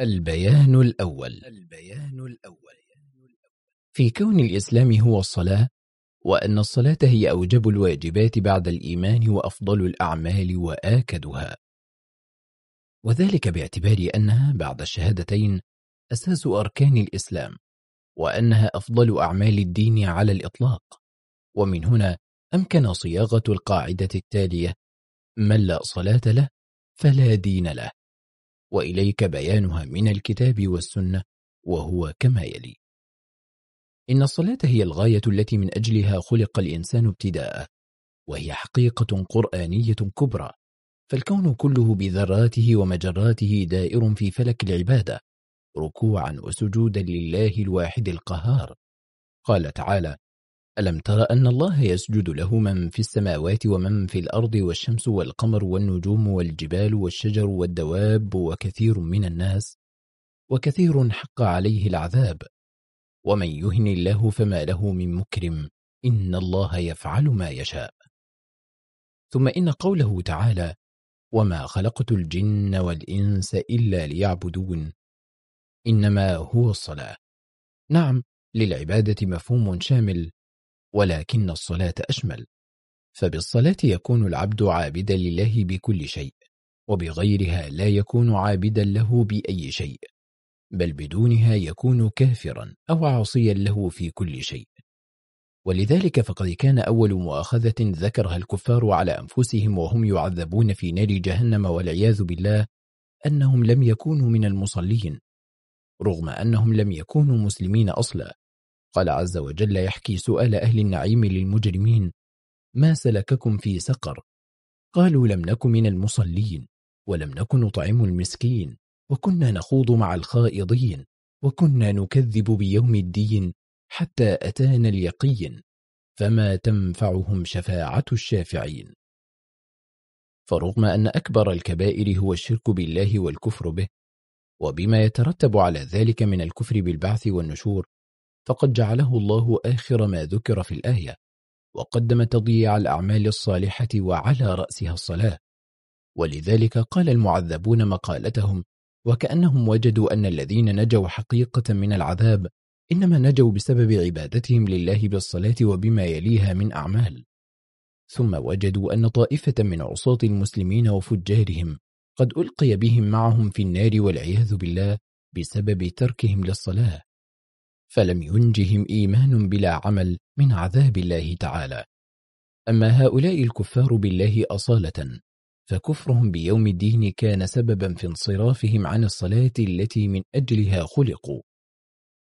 البيان الأول. البيان الأول. في كون الإسلام هو الصلاة وأن الصلاة هي أوجب الواجبات بعد الإيمان وأفضل الأعمال وآكدها. وذلك باعتبار أنها بعد الشهادتين أساس أركان الإسلام وأنها أفضل أعمال الدين على الإطلاق. ومن هنا أمكن صياغة القاعدة التالية من لا صلاة له فلا دين له. وإليك بيانها من الكتاب والسنة وهو كما يلي. إن الصلاة هي الغاية التي من أجلها خلق الإنسان ابتداء وهي حقيقة قرآنية كبرى. فالكون كله بذراته ومجراته دائر في فلك العبادة ركوعا وسجودا لله الواحد القهار. قال تعالى ألم تر أن الله يسجد له من في السماوات ومن في الأرض والشمس والقمر والنجوم والجبال والشجر والدواب وكثير من الناس وكثير حق عليه العذاب. ومن يهن الله فما له من مكرم إن الله يفعل ما يشاء. ثم إن قوله تعالى وما خلقت الجن والإنس إلا ليعبدون إنما هو الصلاة نعم للعبادة مفهوم شامل ولكن الصلاة أشمل. فبالصلاة يكون العبد عابدا لله بكل شيء وبغيرها لا يكون عابدا له بأي شيء بل بدونها يكون كافرا أو عاصيا له في كل شيء. ولذلك فقد كان أول مؤاخذة ذكرها الكفار على أنفسهم وهم يعذبون في نار جهنم والعياذ بالله أنهم لم يكونوا من المصلين رغم أنهم لم يكونوا مسلمين أصلا. قال عز وجل يحكي سؤال أهل النعيم للمجرمين ما سلككم في سقر؟ قالوا لم نكن من المصلين ولم نكن نطعم المسكين وكنا نخوض مع الخائضين وكنا نكذب بيوم الدين حتى أتانا اليقين فما تنفعهم شفاعة الشافعين. فرغم أن أكبر الكبائر هو الشرك بالله والكفر به وبما يترتب على ذلك من الكفر بالبعث والنشور فقد جعله الله آخر ما ذكر في الآية وقدم تضييع الأعمال الصالحة وعلى رأسها الصلاة. ولذلك قال المعذبون مقالتهم وكأنهم وجدوا أن الذين نجوا حقيقة من العذاب إنما نجوا بسبب عبادتهم لله بالصلاة وبما يليها من أعمال ثم وجدوا أن طائفة من عصاة المسلمين وفجارهم قد ألقي بهم معهم في النار والعياذ بالله بسبب تركهم للصلاة. فلم ينجهم إيمان بلا عمل من عذاب الله تعالى. أما هؤلاء الكفار بالله أصالة فكفرهم بيوم الدين كان سببا في انصرافهم عن الصلاة التي من أجلها خلقوا.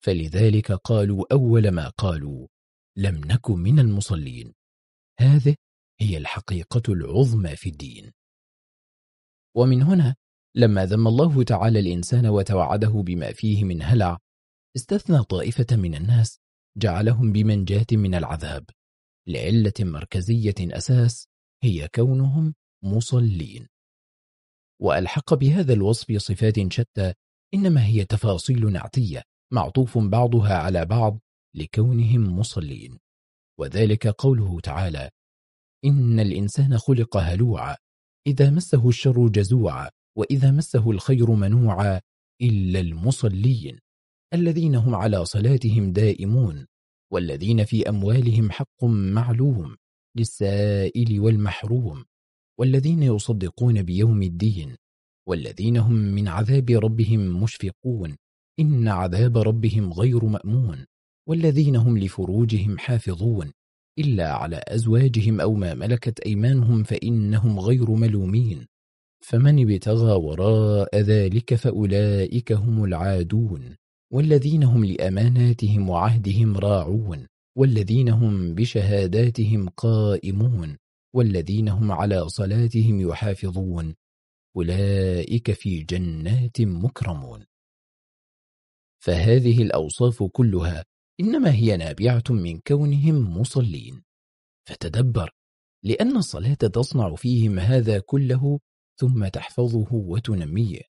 فلذلك قالوا أول ما قالوا لم نكن من المصلين. هذه هي الحقيقة العظمى في الدين. ومن هنا لما ذم الله تعالى الإنسان وتوعده بما فيه من هلع استثنى طائفة من الناس جعلهم بمنجاة من العذاب. لعلة مركزية أساس هي كونهم مصلين. وألحق بهذا الوصف صفات شتى إنما هي تفاصيل نعتية معطوف بعضها على بعض لكونهم مصلين. وذلك قوله تعالى إن الإنسان خلق هلوعا إذا مسه الشر جزوعا وإذا مسه الخير منوعا إلا المصلين. الذين هم على صلاتهم دائمون والذين في أموالهم حق معلوم للسائل والمحروم والذين يصدقون بيوم الدين والذين هم من عذاب ربهم مشفقون إن عذاب ربهم غير مأمون والذين هم لفروجهم حافظون إلا على أزواجهم أو ما ملكت أيمانهم فإنهم غير ملومين. فمن ابتغى وراء ذلك فأولئك هم العادون. والذين هم لأماناتهم وعهدهم راعون والذين هم بشهاداتهم قائمون والذين هم على صلاتهم يحافظون أولئك في جنات مكرمون. فهذه الأوصاف كلها إنما هي نابعة من كونهم مصلين. فتدبر لأن الصلاة تصنع فيهم هذا كله ثم تحفظه وتنميه.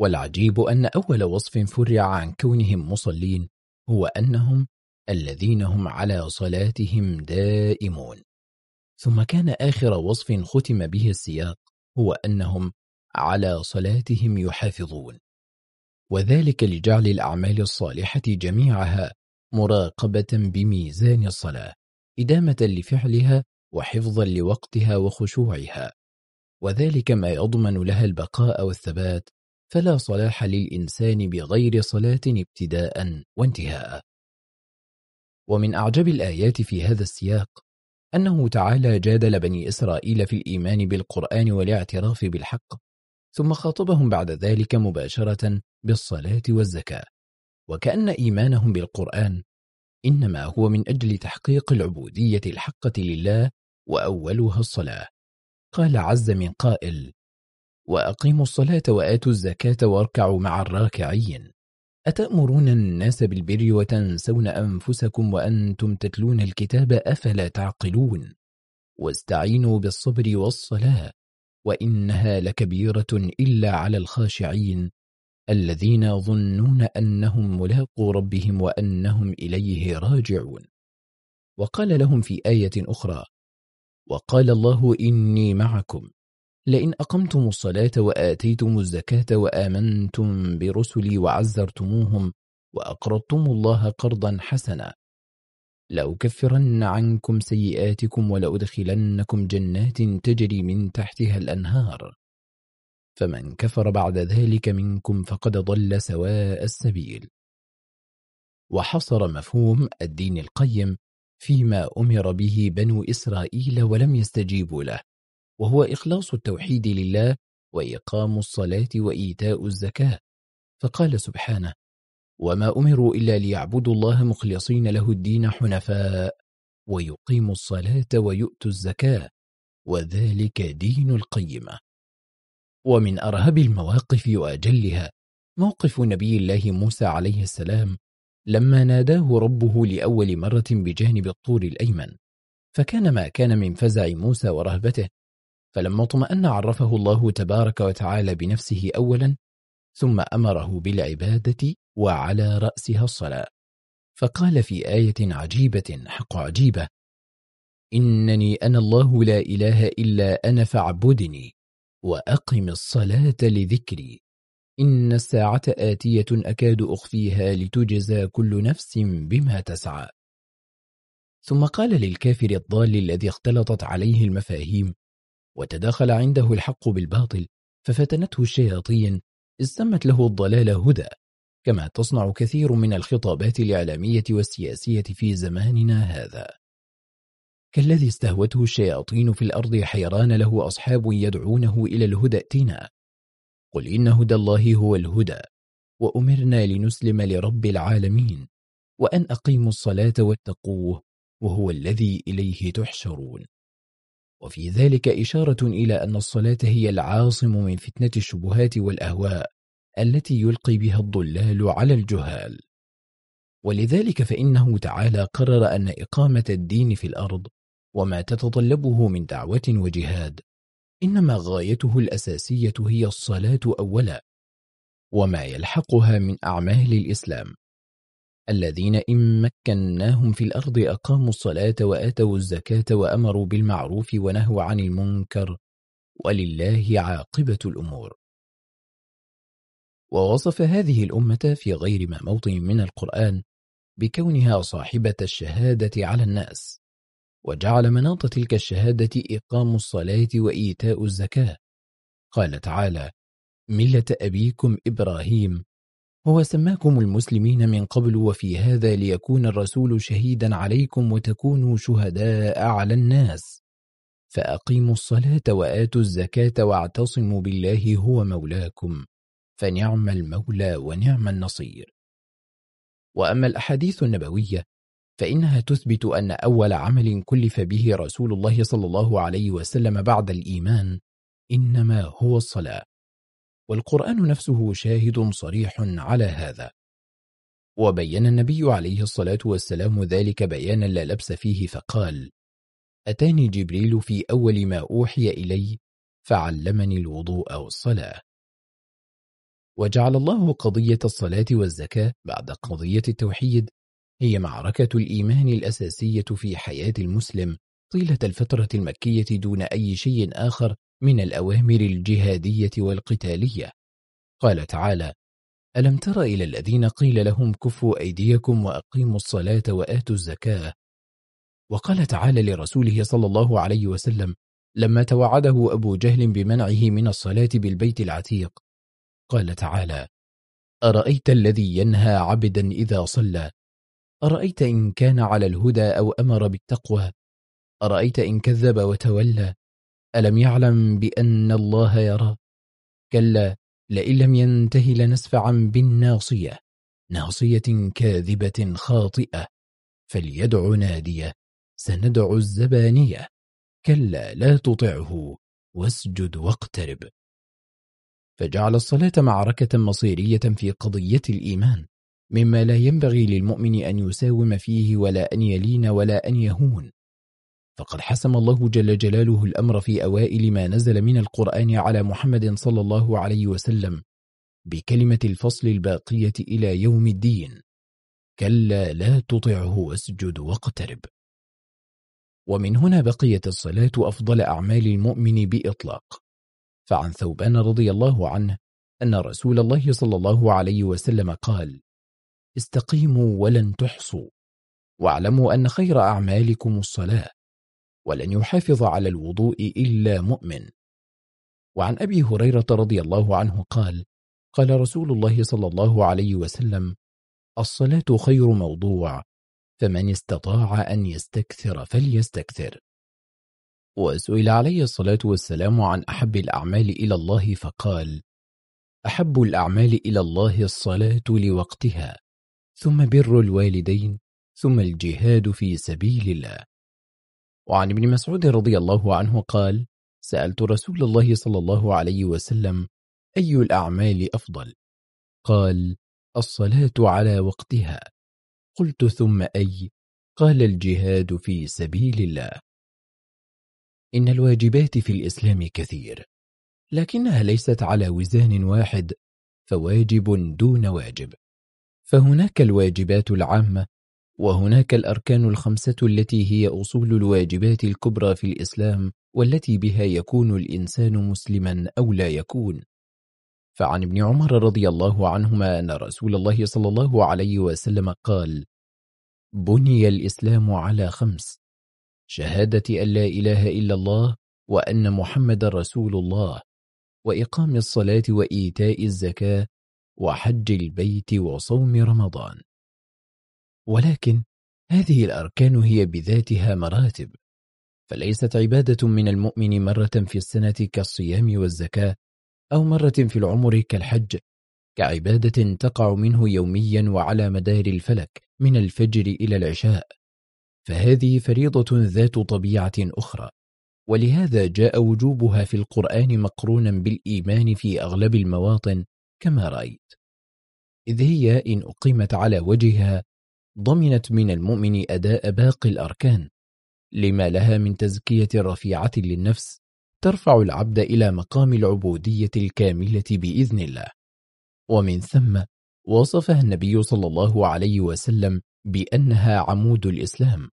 والعجيب أن أول وصف فرع عن كونهم مصلين هو أنهم الذين هم على صلاتهم دائمون. ثم كان آخر وصف ختم به السياق هو أنهم على صلاتهم يحافظون. وذلك لجعل الأعمال الصالحة جميعها مراقبة بميزان الصلاة إدامة لفعلها وحفظا لوقتها وخشوعها. وذلك ما يضمن لها البقاء والثبات فلا صلاح للإنسان بغير صلاة ابتداء وانتهاء. ومن أعجب الآيات في هذا السياق أنه تعالى جادل بني إسرائيل في الإيمان بالقرآن والاعتراف بالحق ثم خاطبهم بعد ذلك مباشرة بالصلاة والزكاة وكأن إيمانهم بالقرآن إنما هو من أجل تحقيق العبودية الحقة لله وأولها الصلاة. قال عز من قائل وأقيموا الصلاة وآتوا الزكاة واركعوا مع الراكعين. أتأمرون الناس بالبر وتنسون أنفسكم وأنتم تتلون الكتاب أفلا تعقلون؟ واستعينوا بالصبر والصلاة وإنها لكبيرة إلا على الخاشعين الذين يظنون أنهم ملاقوا ربهم وأنهم إليه راجعون. وقال لهم في آية أخرى وقال الله إني معكم. لئن أقمتم الصلاة وآتيتم الزكاة وآمنتم برسلي وعزرتموهم وأقرضتم الله قرضا حسنا لأكفرن عنكم سيئاتكم ولأدخلنكم جنات تجري من تحتها الأنهار. فمن كفر بعد ذلك منكم فقد ضل سواء السبيل. وحصر مفهوم الدين القيم فيما أمر به بنو إسرائيل ولم يستجيبوا له. وهو إخلاص التوحيد لله وإقام الصلاة وإيتاء الزكاة. فقال سبحانه وما أمروا إلا ليعبدوا الله مخلصين له الدين حنفاء ويقيموا الصلاة ويؤتوا الزكاة وذلك دين القيمة. ومن أرهب المواقف وأجلها موقف نبي الله موسى عليه السلام لما ناداه ربه لأول مرة بجانب الطور الأيمن. فكان ما كان من فزع موسى ورهبته فلما اطمأن عرفه الله تبارك وتعالى بنفسه أولا ثم أمره بالعبادة وعلى رأسها الصلاة. فقال في آية عجيبة حق عجيبة إنني أنا الله لا إله إلا أنا فاعبدني وأقم الصلاة لذكري. إن الساعة آتية أكاد أخفيها لتجزى كل نفس بما تسعى. ثم قال للكافر الضال الذي اختلطت عليه المفاهيم وتداخل عنده الحق بالباطل ففتنته الشياطين استمت له الضلال هدى. كما تصنع كثير من الخطابات الإعلامية والسياسية في زماننا هذا. كالذي استهوته الشياطين في الأرض حيران له أصحاب يدعونه إلى الهدى ائتنا. قل إن هدى الله هو الهدى وأمرنا لنسلم لرب العالمين وأن أقيموا الصلاة واتقوه وهو الذي إليه تحشرون. وفي ذلك إشارة إلى أن الصلاة هي العاصم من فتنة الشبهات والأهواء التي يلقي بها الضلال على الجهال. ولذلك فإنه تعالى قرر أن إقامة الدين في الأرض وما تتطلبه من دعوة وجهاد إنما غايته الأساسية هي الصلاة أولا وما يلحقها من أعمال الإسلام. الذين إن مكناهم في الأرض أقاموا الصلاة وآتوا الزكاة وأمروا بالمعروف ونهوا عن المنكر ولله عاقبة الأمور. ووصف هذه الأمة في غير ما موطن من القرآن بكونها صاحبة الشهادة على الناس وجعل مناط تلك الشهادة إقام الصلاة وإيتاء الزكاة. قال تعالى ملة أبيكم إبراهيم هو سماكم المسلمين من قبل وفي هذا ليكون الرسول شهيدا عليكم وتكونوا شهداء على الناس. فأقيموا الصلاة وآتوا الزكاة واعتصموا بالله هو مولاكم. فنعم المولى ونعم النصير. وأما الأحاديث النبوية فإنها تثبت أن أول عمل كلف به رسول الله صلى الله عليه وسلم بعد الإيمان إنما هو الصلاة. والقرآن نفسه شاهد صريح على هذا. وبين النبي عليه الصلاة والسلام ذلك بيانا لا لبس فيه فقال أتاني جبريل في أول ما أوحي إلي فعلمني الوضوء والصلاة. وجعل الله قضية الصلاة والزكاة بعد قضية التوحيد هي معركة الإيمان الأساسية في حياة المسلم طيلة الفترة المكية دون أي شيء آخر من الأوامر الجهادية والقتالية. قال تعالى ألم تر إلى الذين قيل لهم كفوا أيديكم وأقيموا الصلاة وآتوا الزكاة؟ وقال تعالى لرسوله صلى الله عليه وسلم لما توعده أبو جهل بمنعه من الصلاة بالبيت العتيق. قال تعالى أرأيت الذي ينهى عبدا إذا صلى؟ أرأيت إن كان على الهدى أو أمر بالتقوى؟ أرأيت إن كذب وتولى؟ ألم يعلم بأن الله يرى؟ كلا لئن لم ينته لنسفعا بالناصية ناصية كاذبة خاطئة فليدع نادية سندع الزبانية كلا لا تطعه واسجد واقترب. فجعل الصلاة معركة مصيرية في قضية الإيمان مما لا ينبغي للمؤمن أن يساوم فيه ولا أن يلين ولا أن يهون. فقد حسم الله جل جلاله الأمر في أوائل ما نزل من القرآن على محمد صلى الله عليه وسلم بكلمة الفصل الباقية إلى يوم الدين. كلا لا تطعه واسجد واقترب. ومن هنا بقيت الصلاة أفضل أعمال المؤمن بإطلاق. فعن ثوبان رضي الله عنه أن رسول الله صلى الله عليه وسلم قال استقيموا ولن تحصوا. واعلموا أن خير أعمالكم الصلاة. ولن يحافظ على الوضوء إلا مؤمن. وعن أبي هريرة رضي الله عنه قال قال رسول الله صلى الله عليه وسلم الصلاة خير موضوع فمن استطاع أن يستكثر فليستكثر. وسئل عليه الصلاة والسلام عن أحب الأعمال إلى الله فقال أحب الأعمال إلى الله الصلاة لوقتها ثم بر الوالدين ثم الجهاد في سبيل الله. وعن ابن مسعود رضي الله عنه قال سألت رسول الله صلى الله عليه وسلم أي الأعمال أفضل؟ قال الصلاة على وقتها. قلت ثم أي؟ قال الجهاد في سبيل الله. إن الواجبات في الإسلام كثير لكنها ليست على وزان واحد فواجب دون واجب. فهناك الواجبات العامة وهناك الأركان الخمسة التي هي أصول الواجبات الكبرى في الإسلام والتي بها يكون الإنسان مسلما أو لا يكون. فعن ابن عمر رضي الله عنهما أن رسول الله صلى الله عليه وسلم قال بني الإسلام على خمس شهادة أن لا إله إلا الله وأن محمد رسول الله وإقام الصلاة وإيتاء الزكاة وحج البيت وصوم رمضان. ولكن هذه الأركان هي بذاتها مراتب فليست عبادة من المؤمن مرة في السنة كالصيام والزكاة أو مرة في العمر كالحج كعبادة تقع منه يوميا وعلى مدار الفلك من الفجر إلى العشاء. فهذه فريضة ذات طبيعة أخرى ولهذا جاء وجوبها في القرآن مقرونا بالإيمان في أغلب المواطن كما رأيت. إذ هي إن أقيمت على وجهها ضمنت من المؤمن أداء باقي الأركان. لما لها من تزكية رفيعة للنفس ترفع العبد إلى مقام العبودية الكاملة بإذن الله. ومن ثم وصفها النبي صلى الله عليه وسلم بأنها عمود الإسلام.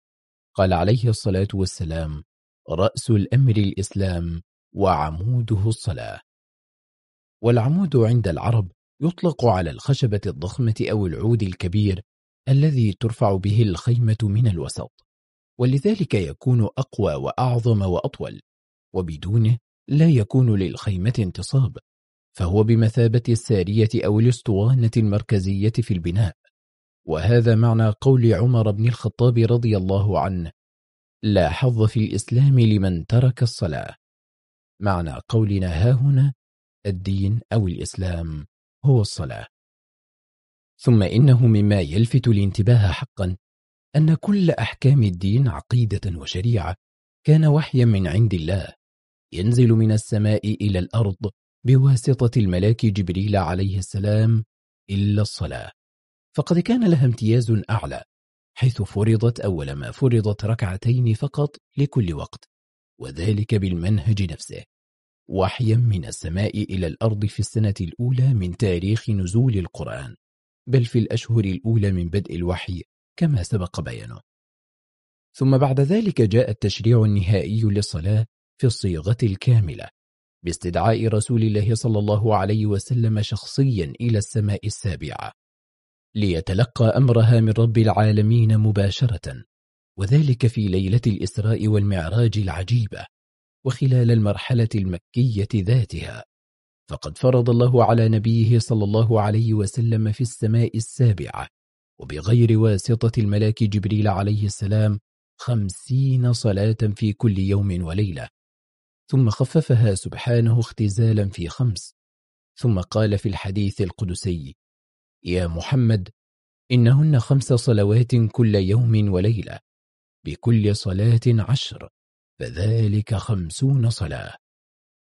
قال عليه الصلاة والسلام رأس الأمر الإسلام وعموده الصلاة. والعمود عند العرب يطلق على الخشبة الضخمة أو العود الكبير الذي ترفع به الخيمة من الوسط. ولذلك يكون أقوى وأعظم وأطول وبدونه لا يكون للخيمة انتصاب فهو بمثابة السارية أو الأسطوانة المركزية في البناء. وهذا معنى قول عمر بن الخطاب رضي الله عنه لا حظ في الإسلام لمن ترك الصلاة. معنى قولنا ها هنا الدين أو الإسلام هو الصلاة. ثم إنه مما يلفت الانتباه حقا أن كل أحكام الدين عقيدة وشريعة. كان وحيا من عند الله. ينزل من السماء إلى الأرض بواسطة الملاك جبريل عليه السلام إلا الصلاة. فقد كان لها امتياز أعلى حيث فرضت أول ما فرضت ركعتين فقط لكل وقت وذلك بالمنهج نفسه. وحيا من السماء إلى الأرض في السنة الأولى من تاريخ نزول القرآن. بل في الأشهر الأولى من بدء الوحي كما سبق بيانه. ثم بعد ذلك جاء التشريع النهائي للصلاة في الصيغة الكاملة باستدعاء رسول الله صلى الله عليه وسلم شخصيا إلى السماء السابعة ليتلقى أمرها من رب العالمين مباشرة وذلك في ليلة الإسراء والمعراج العجيبة وخلال المرحلة المكية ذاتها. فقد فرض الله على نبيه صلى الله عليه وسلم في السماء السابعة وبغير واسطة الملاك جبريل عليه السلام خمسين صلاة في كل يوم وليلة. ثم خففها سبحانه اختزالا في خمس. ثم قال في الحديث القدسي يا محمد إنهن خمس صلوات كل يوم وليلة بكل صلاة عشر فذلك خمسون صلاة.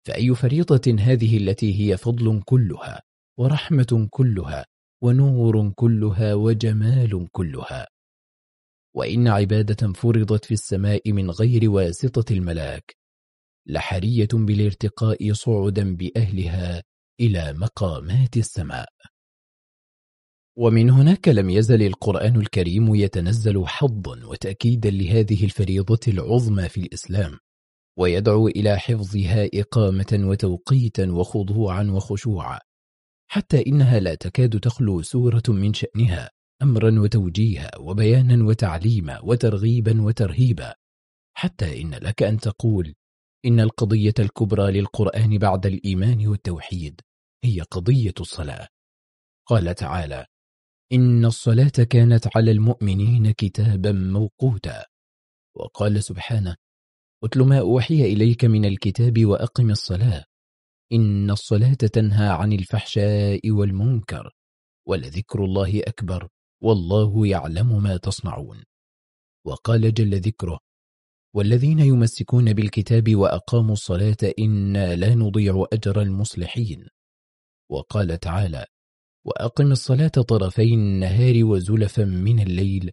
فأي فريضة هذه التي هي فضل كلها ورحمة كلها ونور كلها وجمال كلها. وإن عبادة فرضت في السماء من غير واسطة الملاك لحرية بالارتقاء صعدا بأهلها إلى مقامات السماء. ومن هناك لم يزل القرآن الكريم يتنزل حظا وتأكيدا لهذه الفريضة العظمى في الإسلام. ويدعو إلى حفظها إقامة وتوقيتا وخضوعا وخشوعا حتى إنها لا تكاد تخلو سورة من شأنها أمرا وتوجيها وبيانا وتعليما وترغيبا وترهيبا. حتى إن لك أن تقول إن القضية الكبرى للقرآن بعد الإيمان والتوحيد هي قضية الصلاة. قال تعالى إن الصلاة كانت على المؤمنين كتابا موقوتا. وقال سبحانه اتل ما أوحي إليك من الكتاب وأقم الصلاة. إن الصلاة تنهى عن الفحشاء والمنكر ولذكر الله أكبر والله يعلم ما تصنعون. وقال جل ذكره والذين يمسكون بالكتاب وأقاموا الصلاة إنا لا نضيع أجر المصلحين. وقال تعالى وأقم الصلاة طرفي النهار وزلفا من الليل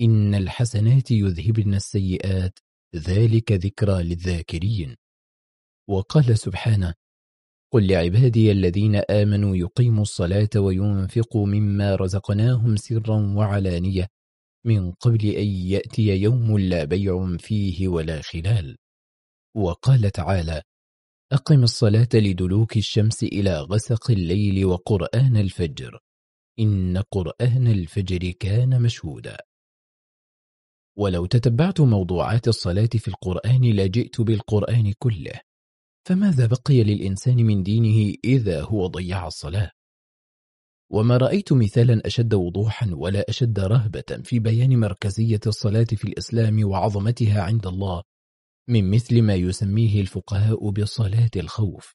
إن الحسنات يذهبن السيئات ذلك ذكرى للذاكرين. وقال سبحانه قل لعبادي الذين آمنوا يقيموا الصلاة وينفقوا مما رزقناهم سرا وعلانية من قبل أن يأتي يوم لا بيع فيه ولا خلال. وقال تعالى أقم الصلاة لدلوك الشمس إلى غسق الليل وقرآن الفجر. إن قرآن الفجر كان مشهودا. ولو تتبعت موضوعات الصلاة في القرآن لجئت بالقرآن كله. فماذا بقي للإنسان من دينه إذا هو ضيع الصلاة؟ وما رأيت مثالا أشد وضوحا ولا أشد رهبة في بيان مركزية الصلاة في الإسلام وعظمتها عند الله من مثل ما يسميه الفقهاء بصلاة الخوف.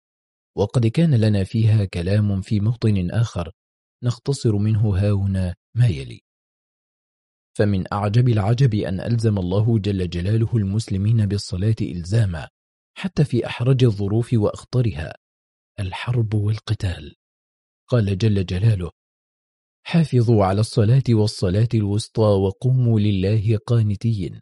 وقد كان لنا فيها كلام في موطن آخر نختصر منه هاهنا ما يلي. فمن أعجب العجب أن ألزم الله جل جلاله المسلمين بالصلاة إلزاما حتى في أحرج الظروف وأخطرها. الحرب والقتال. قال جل جلاله حافظوا على الصلاة والصلاة الوسطى وقوموا لله قانتين.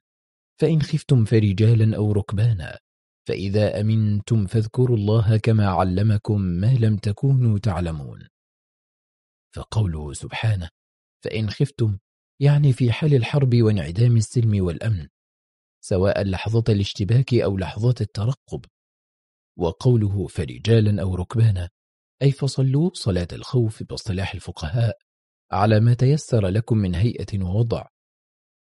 فإن خفتم فرجالا أو ركبانا فإذا أمنتم فاذكروا الله كما علمكم ما لم تكونوا تعلمون. فقوله سبحانه فإن خفتم يعني في حال الحرب وانعدام السلم والأمن سواء لحظة الاشتباك أو لحظة الترقب. وقوله فرجالا أو ركبانا أي فصلوا صلاة الخوف باصطلاح الفقهاء على ما تيسر لكم من هيئة ووضع.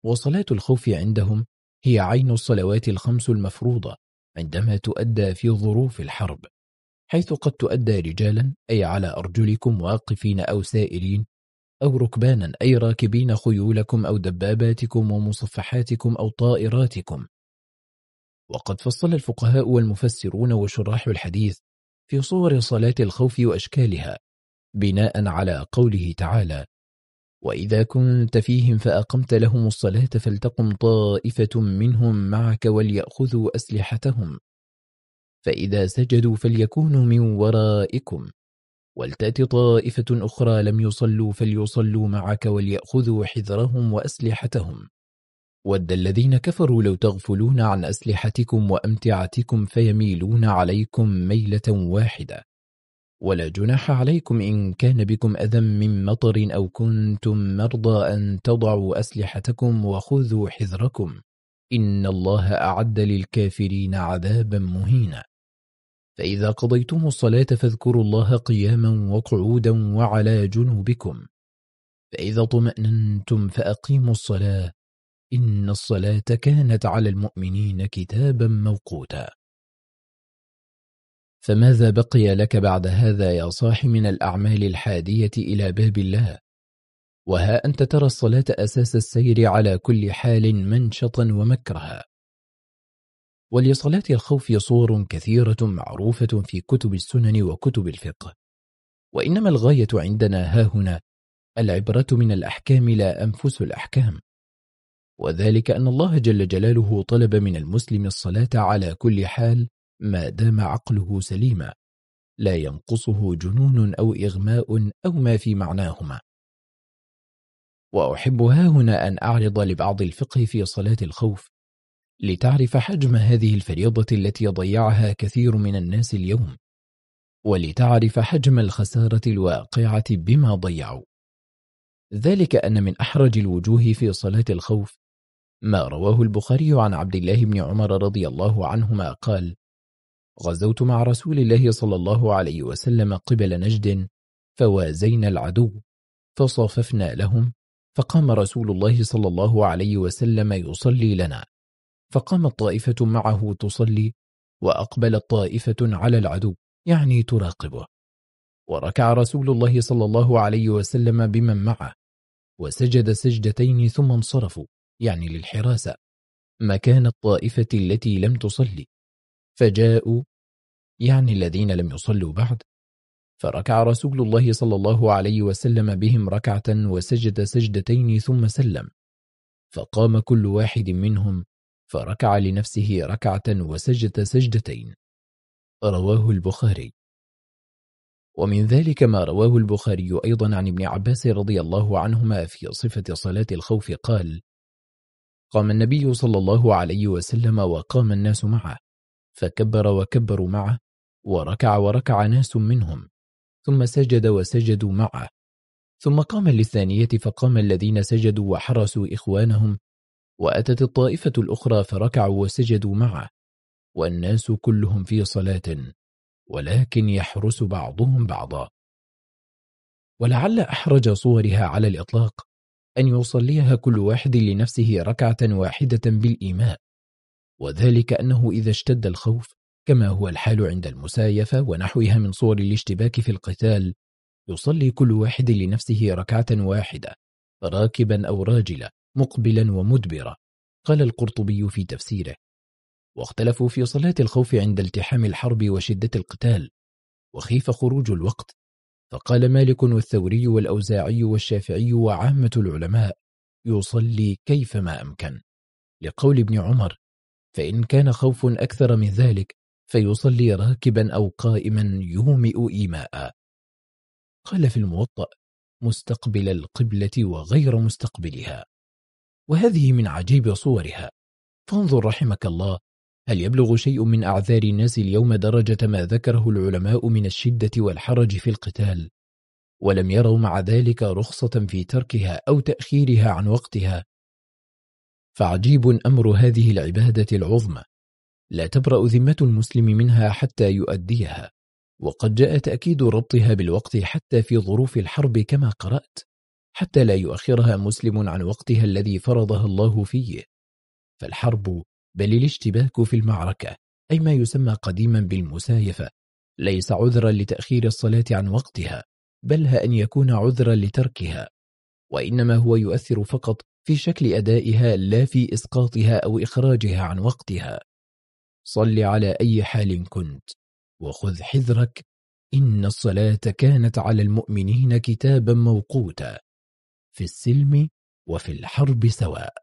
وصلاة الخوف عندهم هي عين الصلوات الخمس المفروضة عندما تؤدى في ظروف الحرب حيث قد تؤدى رجالا أي على أرجلكم واقفين أو سائرين أو ركبانا أي راكبين خيولكم أو دباباتكم ومصفحاتكم أو طائراتكم. وقد فصل الفقهاء والمفسرون وشراح الحديث في صور صلاة الخوف وأشكالها بناء على قوله تعالى وإذا كنت فيهم فأقمت لهم الصلاة فلتقم طائفة منهم معك وليأخذوا أسلحتهم فإذا سجدوا فليكونوا من ورائكم. ولتأت طائفة أخرى لم يصلوا فليصلوا معك وليأخذوا حذرهم وأسلحتهم. ود الذين كفروا لو تغفلون عن أسلحتكم وأمتعتكم فيميلون عليكم ميلة واحدة. ولا جناح عليكم إن كان بكم أذى من مطر أو كنتم مرضى أن تضعوا أسلحتكم وخذوا حذركم. إن الله أعد للكافرين عذابا مهينا. فإذا قضيتم الصلاة فاذكروا الله قياما وقعودا وعلى جنوبكم. فإذا طمأننتم فأقيموا الصلاة. إن الصلاة كانت على المؤمنين كتابا موقوتا. فماذا بقي لك بعد هذا يا صاح من الأعمال الحادية إلى باب الله؟ وها أنت ترى الصلاة أساس السير على كل حال منشطا ومكرها. ولصلاة الخوف صور كثيرة معروفة في كتب السنن وكتب الفقه. وإنما الغاية عندنا هاهنا العبرة من الأحكام لا أنفس الأحكام. وذلك أن الله جل جلاله طلب من المسلم الصلاة على كل حال ما دام عقله سليما لا ينقصه جنون أو إغماء أو ما في معناهما. وأحب هنا أن أعرض لبعض الفقه في صلاة الخوف لتعرف حجم هذه الفريضة التي ضيعها كثير من الناس اليوم ولتعرف حجم الخسارة الواقعة بما ضيعوا. ذلك أن من أحرج الوجوه في صلاة الخوف ما رواه البخاري عن عبد الله بن عمر رضي الله عنهما قال غزوت مع رسول الله صلى الله عليه وسلم قبل نجد فوازينا العدو فصاففنا لهم فقام رسول الله صلى الله عليه وسلم يصلي لنا. فقامت طائفة معه تصلي وأقبلت طائفة على العدو يعني تراقبه. وركع رسول الله صلى الله عليه وسلم بمن معه وسجد سجدتين ثم انصرفوا يعني للحراسة. مكان الطائفة التي لم تصلي فجاءوا يعني الذين لم يصلوا بعد. فركع رسول الله صلى الله عليه وسلم بهم ركعة وسجد سجدتين ثم سلم. فقام كل واحد منهم فركع لنفسه ركعة وسجد سجدتين. رواه البخاري. ومن ذلك ما رواه البخاري أيضا عن ابن عباس رضي الله عنهما في صفة صلاة الخوف قال قام النبي صلى الله عليه وسلم وقام الناس معه فكبر وكبروا معه وركع وركع ناس منهم ثم سجد وسجدوا معه ثم قام للثانية فقام الذين سجدوا وحرسوا إخوانهم وأتت الطائفة الأخرى فركعوا وسجدوا معه والناس كلهم في صلاة ولكن يحرس بعضهم بعضا. ولعل أحرج صورها على الإطلاق أن يصليها كل واحد لنفسه ركعة واحدة بالإيماء وذلك أنه إذا اشتد الخوف كما هو الحال عند المسايفة ونحوها من صور الاشتباك في القتال يصلي كل واحد لنفسه ركعة واحدة راكبا أو راجلا. مقبلا ومدبرا قال القرطبي في تفسيره. واختلفوا في صلاة الخوف عند التحام الحرب وشدة القتال وخيف خروج الوقت. فقال مالك والثوري والأوزاعي والشافعي وعامة العلماء يصلي كيفما أمكن. لقول ابن عمر فإن كان خوف أكثر من ذلك فيصلي راكبا أو قائما يومئ إيماء. قال في الموطأ مستقبل القبلة وغير مستقبلها. وهذه من عجيب صورها. فانظر رحمك الله هل يبلغ شيء من أعذار الناس اليوم درجة ما ذكره العلماء من الشدة والحرج في القتال؟ ولم يروا مع ذلك رخصة في تركها أو تأخيرها عن وقتها؟ فعجيب أمر هذه العبادة العظمى. لا تبرأ ذمة المسلم منها حتى يؤديها. وقد جاء تأكيد ربطها بالوقت حتى في ظروف الحرب كما قرأت. حتى لا يؤخرها مسلم عن وقتها الذي فرضها الله فيه. فالحرب بل الاشتباك في المعركة أي ما يسمى قديما بالمسايفة ليس عذرا لتأخير الصلاة عن وقتها بل أن يكون عذرا لتركها. وإنما هو يؤثر فقط في شكل أدائها لا في إسقاطها أو إخراجها عن وقتها. صل على أي حال كنت وخذ حذرك إن الصلاة كانت على المؤمنين كتابا موقوتا. في السلم وفي الحرب سواء.